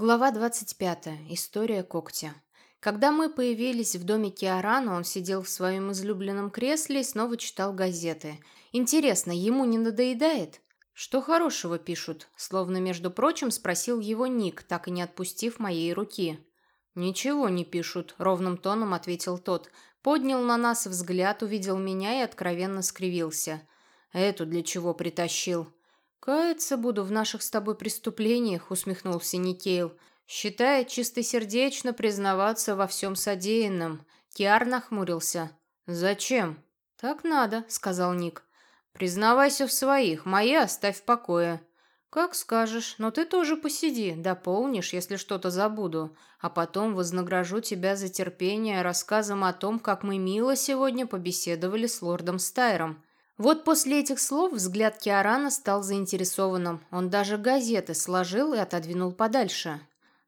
Глава 25. История когтя. Когда мы появились в доме Киарана, он сидел в своем излюбленном кресле и снова читал газеты. Интересно, ему не надоедает? Что хорошего пишут? Словно, между прочим, спросил его Ник, так и не отпустив моей руки. «Ничего не пишут», — ровным тоном ответил тот. Поднял на нас взгляд, увидел меня и откровенно скривился. «Эту для чего притащил?» «Каяться буду в наших с тобой преступлениях», — усмехнулся Никейл. «Считая чистосердечно признаваться во всем содеянном». Киар нахмурился. «Зачем?» «Так надо», — сказал Ник. «Признавайся в своих, мои оставь в покое». «Как скажешь, но ты тоже посиди, дополнишь, если что-то забуду, а потом вознагражу тебя за терпение рассказом о том, как мы мило сегодня побеседовали с лордом Стайром. Вот после этих слов взгляд Киарана стал заинтересованным. Он даже газеты сложил и отодвинул подальше.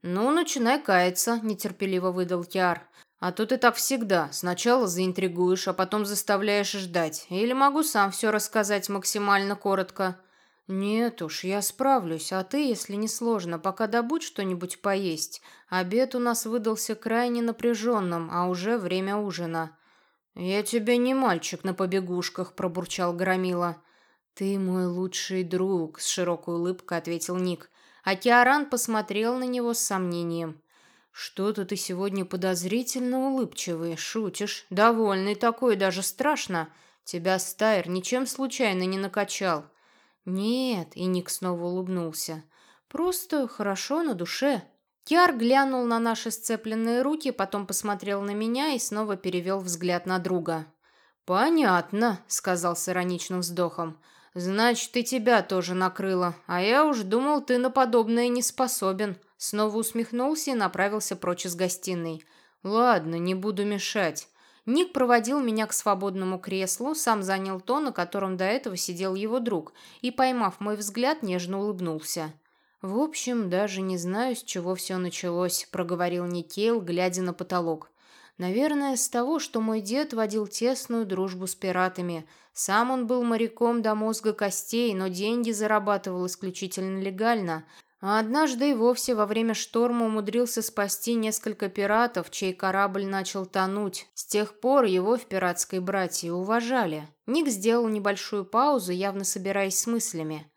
«Ну, начинай каяться», – нетерпеливо выдал Киар. «А то ты так всегда. Сначала заинтригуешь, а потом заставляешь ждать. Или могу сам все рассказать максимально коротко». «Нет уж, я справлюсь, а ты, если не сложно, пока добудь что-нибудь поесть. Обед у нас выдался крайне напряженным, а уже время ужина». «Я тебе не мальчик на побегушках», — пробурчал Громила. «Ты мой лучший друг», — с широкой улыбкой ответил Ник. А Киаран посмотрел на него с сомнением. «Что-то ты сегодня подозрительно улыбчивый, шутишь. Довольный такой, даже страшно. Тебя Стайр ничем случайно не накачал». «Нет», — и Ник снова улыбнулся. «Просто хорошо на душе». Киар глянул на наши сцепленные руки, потом посмотрел на меня и снова перевел взгляд на друга. «Понятно», — сказал с ироничным вздохом. «Значит, и тебя тоже накрыло. А я уж думал, ты на подобное не способен». Снова усмехнулся и направился прочь из гостиной. «Ладно, не буду мешать». Ник проводил меня к свободному креслу, сам занял то, на котором до этого сидел его друг, и, поймав мой взгляд, нежно улыбнулся. «В общем, даже не знаю, с чего все началось», — проговорил Никейл, глядя на потолок. «Наверное, с того, что мой дед водил тесную дружбу с пиратами. Сам он был моряком до мозга костей, но деньги зарабатывал исключительно легально. А однажды и вовсе во время шторма умудрился спасти несколько пиратов, чей корабль начал тонуть. С тех пор его в пиратской братье уважали». Ник сделал небольшую паузу, явно собираясь с мыслями.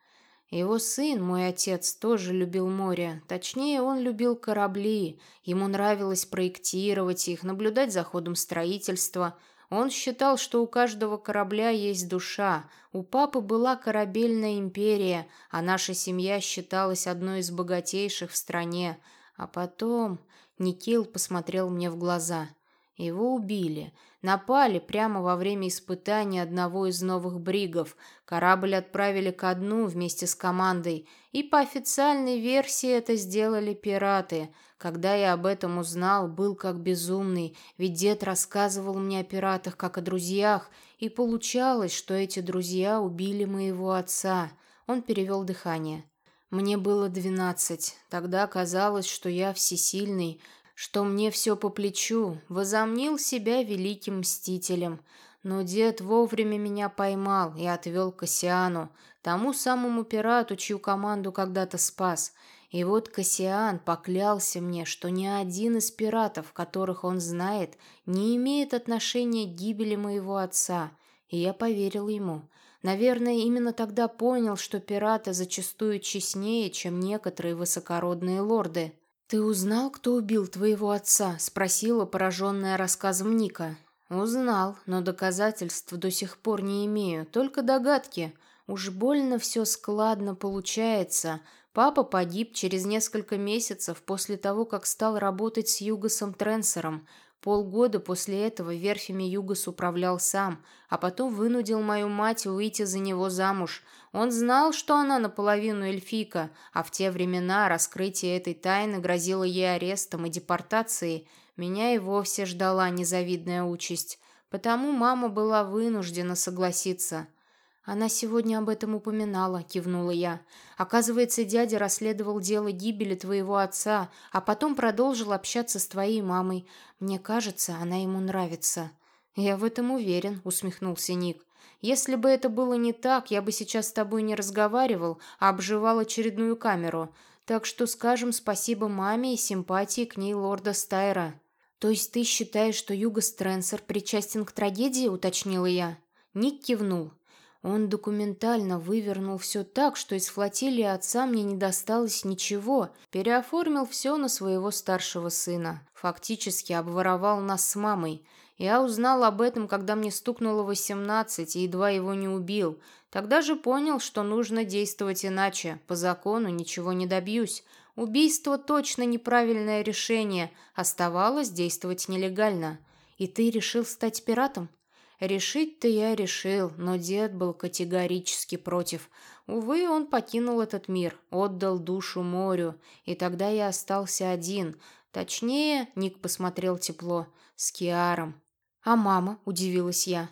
Его сын, мой отец, тоже любил море. Точнее, он любил корабли. Ему нравилось проектировать их, наблюдать за ходом строительства. Он считал, что у каждого корабля есть душа. У папы была корабельная империя, а наша семья считалась одной из богатейших в стране. А потом Никил посмотрел мне в глаза. Его убили. Напали прямо во время испытания одного из новых бригов. Корабль отправили ко дну вместе с командой. И по официальной версии это сделали пираты. Когда я об этом узнал, был как безумный, ведь дед рассказывал мне о пиратах как о друзьях, и получалось, что эти друзья убили моего отца. Он перевел дыхание. Мне было двенадцать. Тогда казалось, что я всесильный, что мне все по плечу, возомнил себя великим мстителем. Но дед вовремя меня поймал и отвел к Кассиану, тому самому пирату, чью команду когда-то спас. И вот Кассиан поклялся мне, что ни один из пиратов, которых он знает, не имеет отношения к гибели моего отца. И я поверил ему. Наверное, именно тогда понял, что пираты зачастую честнее, чем некоторые высокородные лорды. «Ты узнал, кто убил твоего отца?» – спросила, пораженная рассказом Ника. «Узнал, но доказательств до сих пор не имею, только догадки. Уж больно все складно получается. Папа погиб через несколько месяцев после того, как стал работать с Югосом Тренсером. Полгода после этого верфями Югос управлял сам, а потом вынудил мою мать выйти за него замуж. Он знал, что она наполовину эльфийка, а в те времена раскрытие этой тайны грозило ей арестом и депортацией. Меня и вовсе ждала незавидная участь. Потому мама была вынуждена согласиться. «Она сегодня об этом упоминала», — кивнула я. «Оказывается, дядя расследовал дело гибели твоего отца, а потом продолжил общаться с твоей мамой. Мне кажется, она ему нравится». «Я в этом уверен», — усмехнулся Ник. «Если бы это было не так, я бы сейчас с тобой не разговаривал, а обживал очередную камеру. Так что скажем спасибо маме и симпатии к ней лорда Стайра. То есть ты считаешь, что Юго Стрэнсер причастен к трагедии, уточнила я. Ник кивнул. Он документально вывернул все так, что из флотилии отца мне не досталось ничего, переоформил все на своего старшего сына, фактически обворовал нас с мамой. Я узнал об этом, когда мне стукнуло восемнадцать, и едва его не убил. Тогда же понял, что нужно действовать иначе, по закону ничего не добьюсь. Убийство точно неправильное решение, оставалось действовать нелегально. И ты решил стать пиратом? Решить-то я решил, но дед был категорически против. Увы, он покинул этот мир, отдал душу морю, и тогда я остался один. Точнее, Ник посмотрел тепло, с Киаром. «А мама?» – удивилась я.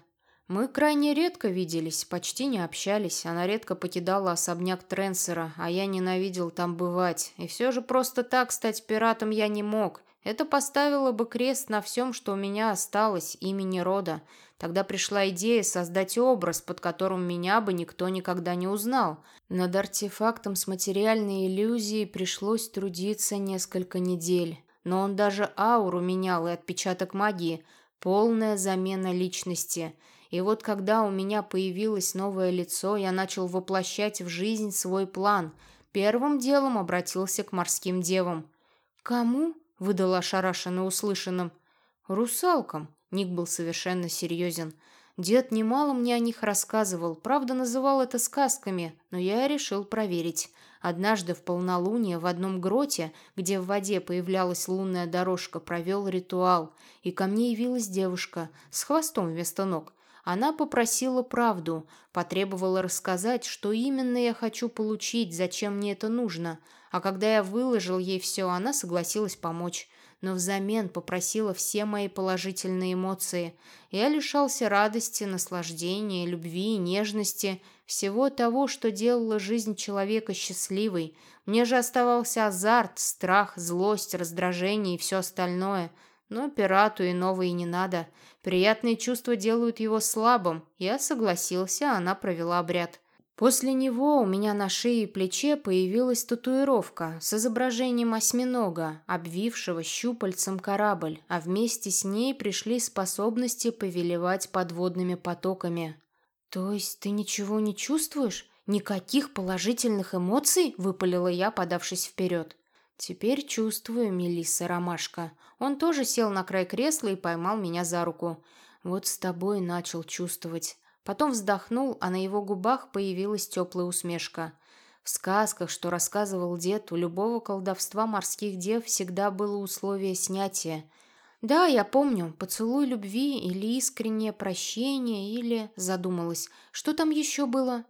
Мы крайне редко виделись, почти не общались. Она редко покидала особняк Тренсера, а я ненавидел там бывать. И все же просто так стать пиратом я не мог. Это поставило бы крест на всем, что у меня осталось, имени рода. Тогда пришла идея создать образ, под которым меня бы никто никогда не узнал. Над артефактом с материальной иллюзией пришлось трудиться несколько недель. Но он даже ауру менял и отпечаток магии. Полная замена личности – и вот когда у меня появилось новое лицо, я начал воплощать в жизнь свой план. Первым делом обратился к морским девам. «Кому?» — выдала ошарашенно услышанным. «Русалкам», — Ник был совершенно серьезен. Дед немало мне о них рассказывал, правда, называл это сказками, но я решил проверить. Однажды в полнолуние в одном гроте, где в воде появлялась лунная дорожка, провел ритуал, и ко мне явилась девушка с хвостом вместо ног. Она попросила правду, потребовала рассказать, что именно я хочу получить, зачем мне это нужно. А когда я выложил ей все, она согласилась помочь. Но взамен попросила все мои положительные эмоции. Я лишался радости, наслаждения, любви, нежности, всего того, что делало жизнь человека счастливой. Мне же оставался азарт, страх, злость, раздражение и все остальное. Но пирату и не надо. Приятные чувства делают его слабым. Я согласился, она провела обряд. После него у меня на шее и плече появилась татуировка с изображением осьминога, обвившего щупальцем корабль, а вместе с ней пришли способности повелевать подводными потоками. «То есть ты ничего не чувствуешь? Никаких положительных эмоций?» – выпалила я, подавшись вперед. «Теперь чувствую, Мелисса Ромашка. Он тоже сел на край кресла и поймал меня за руку. Вот с тобой начал чувствовать». Потом вздохнул, а на его губах появилась теплая усмешка. В сказках, что рассказывал дед, у любого колдовства морских дев всегда было условие снятия. «Да, я помню, поцелуй любви или искреннее прощение, или...» Задумалась. «Что там еще было?»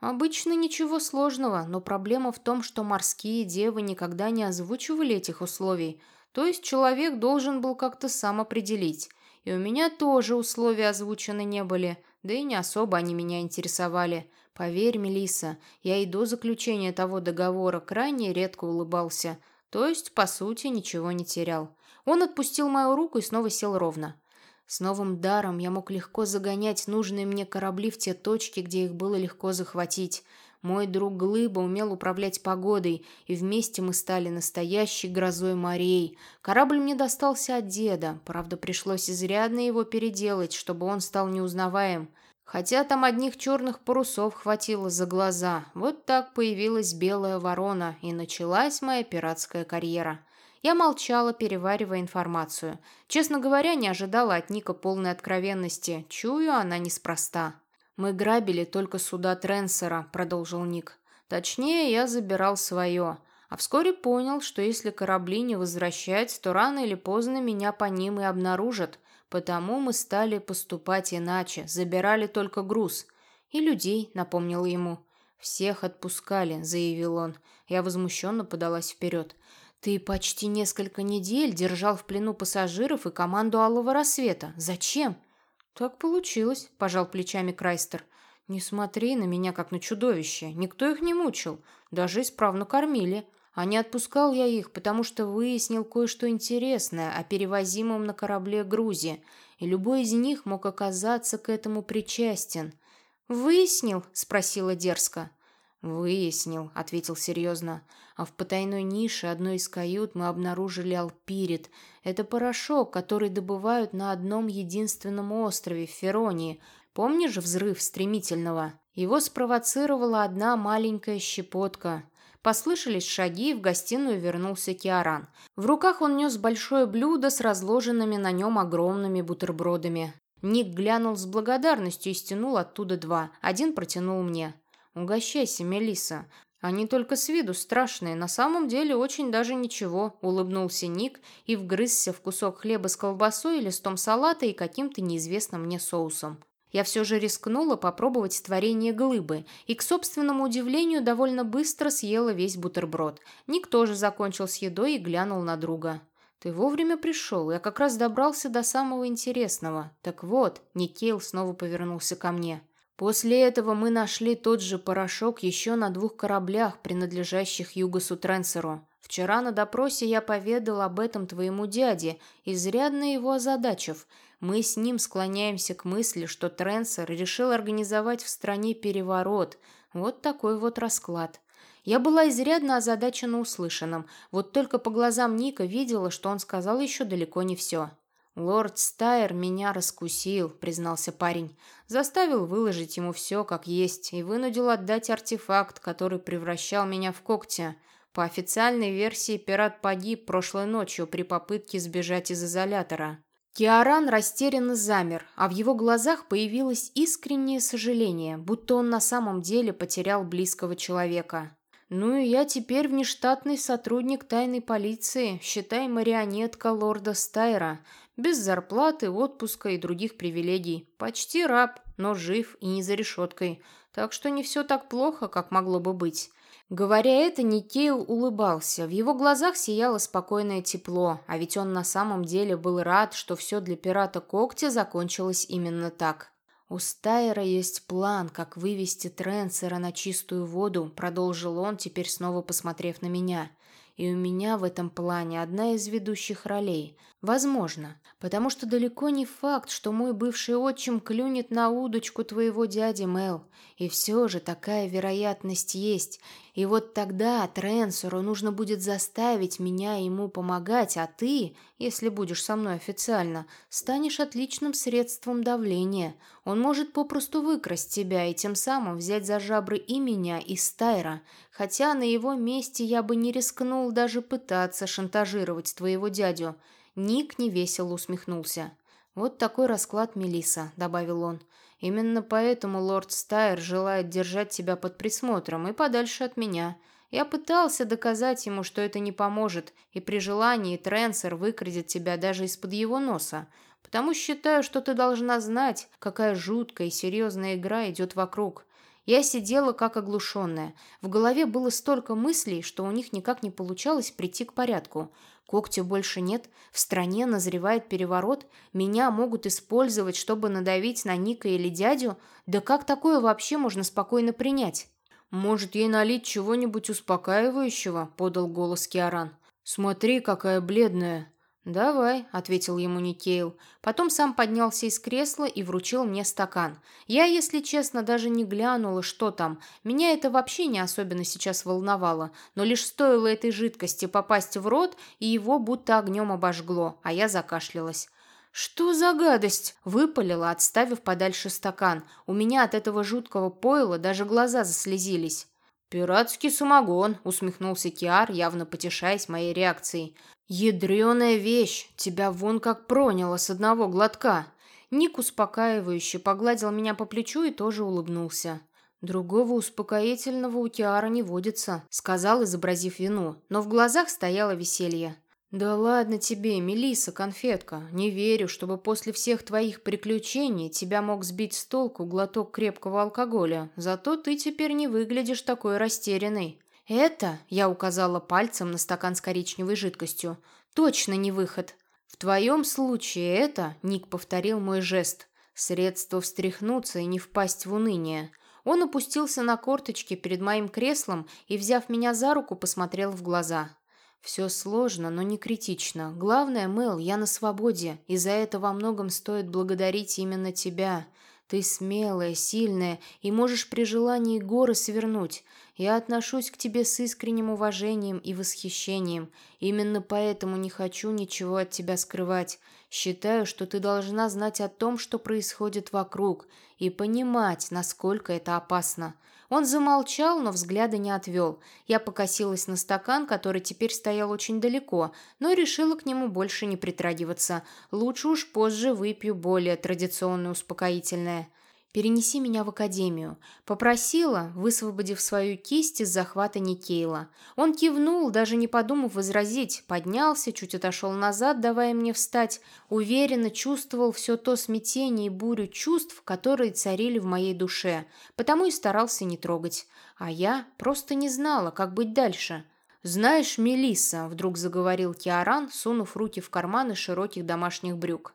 Обычно ничего сложного, но проблема в том, что морские девы никогда не озвучивали этих условий, то есть человек должен был как-то сам определить. И у меня тоже условия озвучены не были, да и не особо они меня интересовали. Поверь, Мелисса, я и до заключения того договора крайне редко улыбался, то есть, по сути, ничего не терял. Он отпустил мою руку и снова сел ровно. С новым даром я мог легко загонять нужные мне корабли в те точки, где их было легко захватить. Мой друг Глыба умел управлять погодой, и вместе мы стали настоящей грозой морей. Корабль мне достался от деда, правда, пришлось изрядно его переделать, чтобы он стал неузнаваем. Хотя там одних черных парусов хватило за глаза. Вот так появилась белая ворона, и началась моя пиратская карьера. Я молчала, переваривая информацию. Честно говоря, не ожидала от Ника полной откровенности. Чую, она неспроста. «Мы грабили только суда Тренсера», — продолжил Ник. «Точнее, я забирал свое. А вскоре понял, что если корабли не возвращать, то рано или поздно меня по ним и обнаружат. Потому мы стали поступать иначе, забирали только груз. И людей, напомнил ему. «Всех отпускали», — заявил он. Я возмущенно подалась вперед. Ты почти несколько недель держал в плену пассажиров и команду Алого Рассвета. Зачем? Так получилось, пожал плечами Крайстер. Не смотри на меня, как на чудовище. Никто их не мучил. Даже исправно кормили. А не отпускал я их, потому что выяснил кое-что интересное о перевозимом на корабле грузе, и любой из них мог оказаться к этому причастен. «Выяснил?» – спросила дерзко. «Выяснил», — ответил серьезно. «А в потайной нише одной из кают мы обнаружили алпирит. Это порошок, который добывают на одном единственном острове в Феронии. Помнишь взрыв стремительного? Его спровоцировала одна маленькая щепотка». Послышались шаги, и в гостиную вернулся Киаран. В руках он нес большое блюдо с разложенными на нем огромными бутербродами. Ник глянул с благодарностью и стянул оттуда два. Один протянул мне. «Угощайся, Мелисса. Они только с виду страшные, на самом деле очень даже ничего», — улыбнулся Ник и вгрызся в кусок хлеба с колбасой, листом салата и каким-то неизвестным мне соусом. Я все же рискнула попробовать творение глыбы и, к собственному удивлению, довольно быстро съела весь бутерброд. Ник тоже закончил с едой и глянул на друга. «Ты вовремя пришел, я как раз добрался до самого интересного. Так вот», — Никейл снова повернулся ко мне. После этого мы нашли тот же порошок еще на двух кораблях, принадлежащих Югасу Тренсеру. Вчера на допросе я поведал об этом твоему дяде, изрядно его озадачив. Мы с ним склоняемся к мысли, что Тренсер решил организовать в стране переворот. Вот такой вот расклад. Я была изрядно озадачена услышанным, вот только по глазам Ника видела, что он сказал еще далеко не все. «Лорд Стайер меня раскусил», — признался парень. «Заставил выложить ему все как есть и вынудил отдать артефакт, который превращал меня в когтя. По официальной версии пират погиб прошлой ночью при попытке сбежать из изолятора». Киаран растерянно замер, а в его глазах появилось искреннее сожаление, будто он на самом деле потерял близкого человека. «Ну и я теперь внештатный сотрудник тайной полиции, считай марионетка лорда Стайра без зарплаты, отпуска и других привилегий. Почти раб, но жив и не за решеткой. Так что не все так плохо, как могло бы быть. Говоря это, Никейл улыбался. В его глазах сияло спокойное тепло, а ведь он на самом деле был рад, что все для пирата Когтя закончилось именно так. «У Стайера есть план, как вывести Тренсера на чистую воду», продолжил он, теперь снова посмотрев на меня. «И у меня в этом плане одна из ведущих ролей. Возможно, потому что далеко не факт, что мой бывший отчим клюнет на удочку твоего дяди Мел. И все же такая вероятность есть. И вот тогда Тренсору нужно будет заставить меня ему помогать, а ты, если будешь со мной официально, станешь отличным средством давления. Он может попросту выкрасть тебя и тем самым взять за жабры и меня, и Стайра. Хотя на его месте я бы не рискнул даже пытаться шантажировать твоего дядю. Ник невесело усмехнулся. «Вот такой расклад, Мелиса, добавил он. «Именно поэтому лорд Стайр желает держать тебя под присмотром и подальше от меня. Я пытался доказать ему, что это не поможет, и при желании Тренсер выкрадет тебя даже из-под его носа. Потому считаю, что ты должна знать, какая жуткая и серьезная игра идет вокруг. Я сидела как оглушенная. В голове было столько мыслей, что у них никак не получалось прийти к порядку. Когтя больше нет, в стране назревает переворот, меня могут использовать, чтобы надавить на Ника или дядю. Да как такое вообще можно спокойно принять? «Может, ей налить чего-нибудь успокаивающего?» – подал голос Киаран. «Смотри, какая бледная!» «Давай», — ответил ему Никейл. Потом сам поднялся из кресла и вручил мне стакан. Я, если честно, даже не глянула, что там. Меня это вообще не особенно сейчас волновало. Но лишь стоило этой жидкости попасть в рот, и его будто огнем обожгло, а я закашлялась. «Что за гадость?» – выпалила, отставив подальше стакан. У меня от этого жуткого пойла даже глаза заслезились. «Пиратский самогон», — усмехнулся Киар, явно потешаясь моей реакцией. «Ядреная вещь! Тебя вон как проняло с одного глотка!» Ник успокаивающе погладил меня по плечу и тоже улыбнулся. «Другого успокоительного у Киара не водится», — сказал, изобразив вину, но в глазах стояло веселье. «Да ладно тебе, Мелиса, конфетка. Не верю, чтобы после всех твоих приключений тебя мог сбить с толку глоток крепкого алкоголя. Зато ты теперь не выглядишь такой растерянной». «Это», — я указала пальцем на стакан с коричневой жидкостью, — «точно не выход». «В твоем случае это», — Ник повторил мой жест, — «средство встряхнуться и не впасть в уныние». Он опустился на корточки перед моим креслом и, взяв меня за руку, посмотрел в глаза. «Все сложно, но не критично. Главное, Мэл, я на свободе, и за это во многом стоит благодарить именно тебя. Ты смелая, сильная и можешь при желании горы свернуть. Я отношусь к тебе с искренним уважением и восхищением. Именно поэтому не хочу ничего от тебя скрывать. Считаю, что ты должна знать о том, что происходит вокруг, и понимать, насколько это опасно. Он замолчал, но взгляда не отвел. Я покосилась на стакан, который теперь стоял очень далеко, но решила к нему больше не притрагиваться. Лучше уж позже выпью более традиционное успокоительное перенеси меня в академию», попросила, высвободив свою кисть из захвата Никейла. Он кивнул, даже не подумав возразить, поднялся, чуть отошел назад, давая мне встать, уверенно чувствовал все то смятение и бурю чувств, которые царили в моей душе, потому и старался не трогать. А я просто не знала, как быть дальше. «Знаешь, Мелисса, вдруг заговорил Киаран, сунув руки в карманы широких домашних брюк.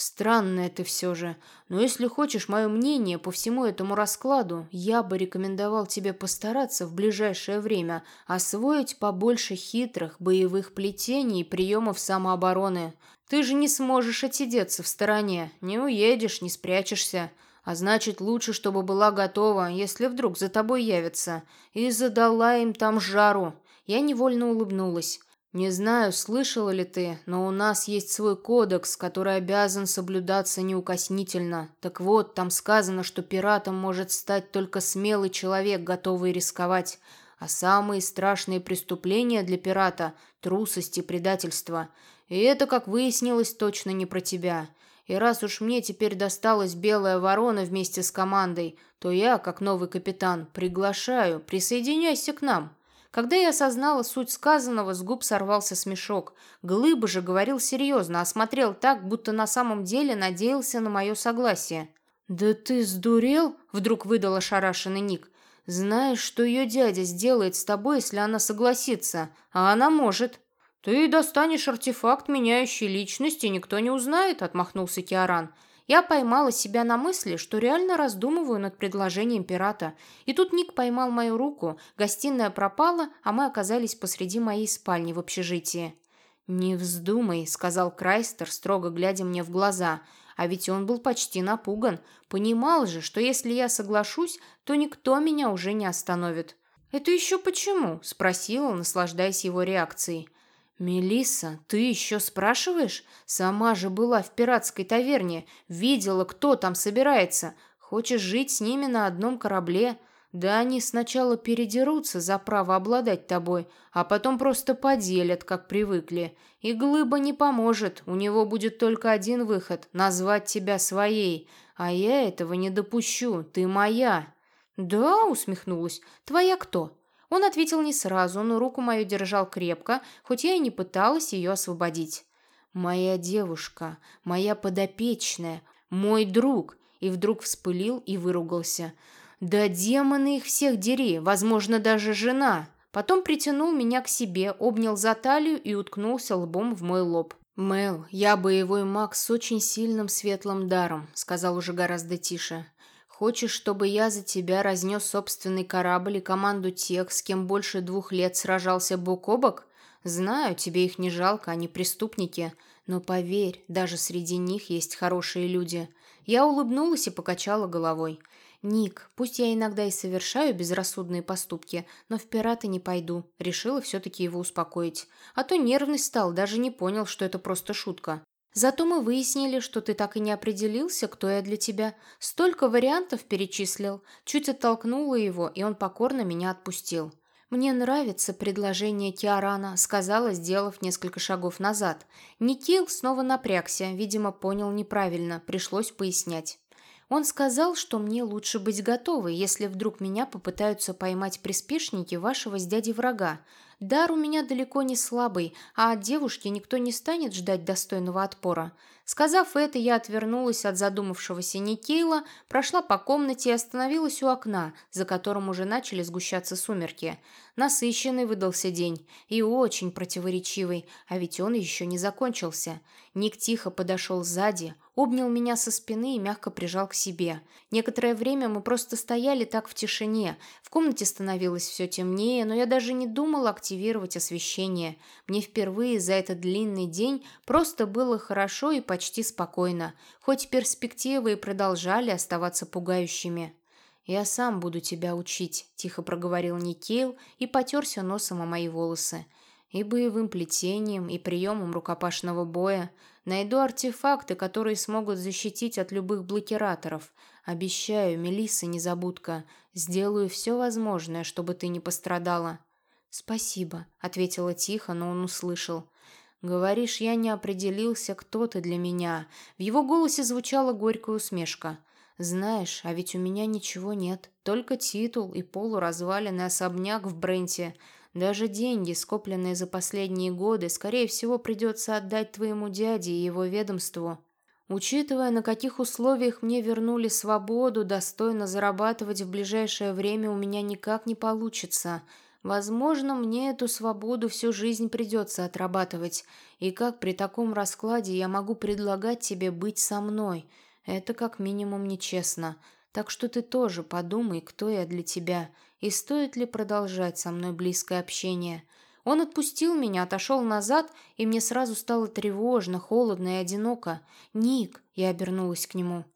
Странно это все же, но если хочешь мое мнение по всему этому раскладу, я бы рекомендовал тебе постараться в ближайшее время освоить побольше хитрых боевых плетений и приемов самообороны. Ты же не сможешь отсидеться в стороне, не уедешь, не спрячешься. А значит, лучше, чтобы была готова, если вдруг за тобой явятся, и задала им там жару. Я невольно улыбнулась. «Не знаю, слышала ли ты, но у нас есть свой кодекс, который обязан соблюдаться неукоснительно. Так вот, там сказано, что пиратом может стать только смелый человек, готовый рисковать. А самые страшные преступления для пирата – трусость и предательство. И это, как выяснилось, точно не про тебя. И раз уж мне теперь досталась белая ворона вместе с командой, то я, как новый капитан, приглашаю, присоединяйся к нам». Когда я осознала суть сказанного, с губ сорвался смешок. Глыба же говорил серьезно, а смотрел так, будто на самом деле надеялся на мое согласие. «Да ты сдурел?» — вдруг выдал ошарашенный Ник. «Знаешь, что ее дядя сделает с тобой, если она согласится? А она может». «Ты достанешь артефакт, меняющий личность, и никто не узнает», — отмахнулся Киаран. Я поймала себя на мысли, что реально раздумываю над предложением пирата. И тут Ник поймал мою руку, гостиная пропала, а мы оказались посреди моей спальни в общежитии. «Не вздумай», — сказал Крайстер, строго глядя мне в глаза. А ведь он был почти напуган. Понимал же, что если я соглашусь, то никто меня уже не остановит. «Это еще почему?» — спросила, наслаждаясь его реакцией. «Мелисса, ты еще спрашиваешь? Сама же была в пиратской таверне, видела, кто там собирается. Хочешь жить с ними на одном корабле? Да они сначала передерутся за право обладать тобой, а потом просто поделят, как привыкли. И Глыба не поможет, у него будет только один выход – назвать тебя своей. А я этого не допущу, ты моя». «Да», — усмехнулась, — «твоя кто?» Он ответил не сразу, но руку мою держал крепко, хоть я и не пыталась ее освободить. «Моя девушка, моя подопечная, мой друг!» И вдруг вспылил и выругался. «Да демоны их всех дери, возможно, даже жена!» Потом притянул меня к себе, обнял за талию и уткнулся лбом в мой лоб. «Мел, я боевой маг с очень сильным светлым даром», — сказал уже гораздо тише. Хочешь, чтобы я за тебя разнес собственный корабль и команду тех, с кем больше двух лет сражался бок о бок? Знаю, тебе их не жалко, они преступники. Но поверь, даже среди них есть хорошие люди. Я улыбнулась и покачала головой. «Ник, пусть я иногда и совершаю безрассудные поступки, но в пираты не пойду». Решила все-таки его успокоить. А то нервный стал, даже не понял, что это просто шутка. Зато мы выяснили, что ты так и не определился, кто я для тебя. Столько вариантов перечислил. Чуть оттолкнула его, и он покорно меня отпустил. «Мне нравится предложение Киарана», — сказала, сделав несколько шагов назад. Никил снова напрягся, видимо, понял неправильно, пришлось пояснять. Он сказал, что мне лучше быть готовой, если вдруг меня попытаются поймать приспешники вашего с дядей врага. Дар у меня далеко не слабый, а от девушки никто не станет ждать достойного отпора. Сказав это, я отвернулась от задумавшегося Никейла, прошла по комнате и остановилась у окна, за которым уже начали сгущаться сумерки. Насыщенный выдался день и очень противоречивый, а ведь он еще не закончился. Ник тихо подошел сзади, обнял меня со спины и мягко прижал к себе. Некоторое время мы просто стояли так в тишине. В комнате становилось все темнее, но я даже не думала активировать освещение. Мне впервые за этот длинный день просто было хорошо и почти спокойно, хоть перспективы и продолжали оставаться пугающими. «Я сам буду тебя учить», — тихо проговорил Никейл и потерся носом о мои волосы. «И боевым плетением, и приемом рукопашного боя. Найду артефакты, которые смогут защитить от любых блокираторов. Обещаю, Мелисса, незабудка, сделаю все возможное, чтобы ты не пострадала». «Спасибо», — ответила тихо, но он услышал. «Говоришь, я не определился, кто ты для меня». В его голосе звучала горькая усмешка. «Знаешь, а ведь у меня ничего нет. Только титул и полуразваленный особняк в Бренте. Даже деньги, скопленные за последние годы, скорее всего, придется отдать твоему дяде и его ведомству. Учитывая, на каких условиях мне вернули свободу, достойно зарабатывать в ближайшее время у меня никак не получится. Возможно, мне эту свободу всю жизнь придется отрабатывать. И как при таком раскладе я могу предлагать тебе быть со мной?» Это как минимум нечестно. Так что ты тоже подумай, кто я для тебя, и стоит ли продолжать со мной близкое общение. Он отпустил меня, отошел назад, и мне сразу стало тревожно, холодно и одиноко. «Ник!» — я обернулась к нему.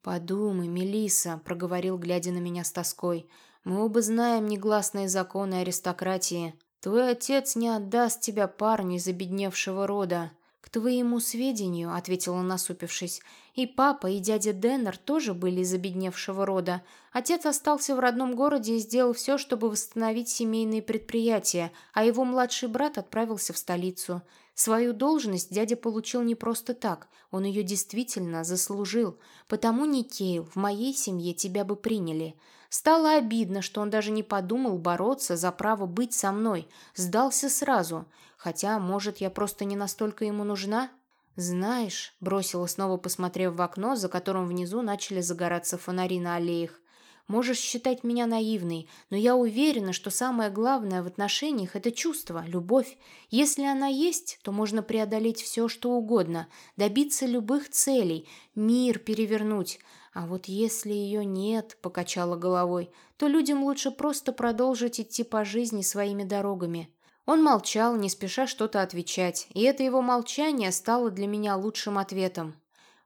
«Подумай, Мелиса, проговорил, глядя на меня с тоской. «Мы оба знаем негласные законы аристократии. Твой отец не отдаст тебя парню из обедневшего рода. «К твоему сведению», — ответила насупившись, «и папа, и дядя Деннер тоже были из обедневшего рода. Отец остался в родном городе и сделал все, чтобы восстановить семейные предприятия, а его младший брат отправился в столицу. Свою должность дядя получил не просто так, он ее действительно заслужил. Потому, Никейл, в моей семье тебя бы приняли. Стало обидно, что он даже не подумал бороться за право быть со мной. Сдался сразу. Хотя, может, я просто не настолько ему нужна? «Знаешь», — бросила снова, посмотрев в окно, за которым внизу начали загораться фонари на аллеях, Можешь считать меня наивной, но я уверена, что самое главное в отношениях – это чувство, любовь. Если она есть, то можно преодолеть все, что угодно, добиться любых целей, мир перевернуть. А вот если ее нет, покачала головой, то людям лучше просто продолжить идти по жизни своими дорогами. Он молчал, не спеша что-то отвечать, и это его молчание стало для меня лучшим ответом.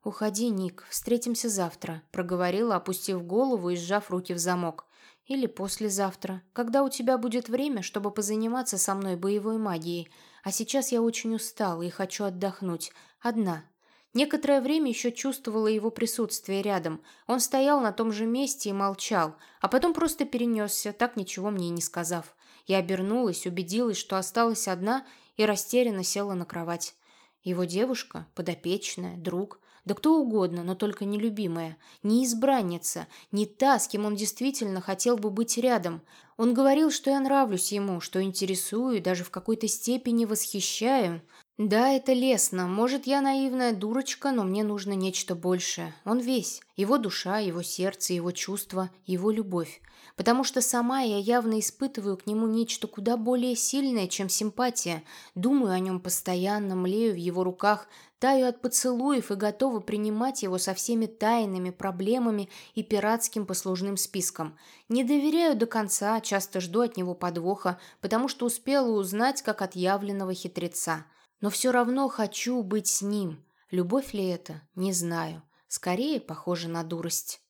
«Уходи, Ник, встретимся завтра», — проговорила, опустив голову и сжав руки в замок. «Или послезавтра, когда у тебя будет время, чтобы позаниматься со мной боевой магией. А сейчас я очень устала и хочу отдохнуть. Одна, Некоторое время еще чувствовала его присутствие рядом. Он стоял на том же месте и молчал, а потом просто перенесся, так ничего мне и не сказав. Я обернулась, убедилась, что осталась одна, и растерянно села на кровать. Его девушка, подопечная, друг, да кто угодно, но только не любимая, не избранница, не та, с кем он действительно хотел бы быть рядом. Он говорил, что я нравлюсь ему, что интересую, даже в какой-то степени восхищаю, да, это лестно. Может, я наивная дурочка, но мне нужно нечто большее. Он весь. Его душа, его сердце, его чувства, его любовь. Потому что сама я явно испытываю к нему нечто куда более сильное, чем симпатия. Думаю о нем постоянно, млею в его руках, таю от поцелуев и готова принимать его со всеми тайными проблемами и пиратским послужным списком. Не доверяю до конца, часто жду от него подвоха, потому что успела узнать, как от явленного хитреца. Но все равно хочу быть с ним. Любовь ли это? Не знаю. Скорее похоже на дурость.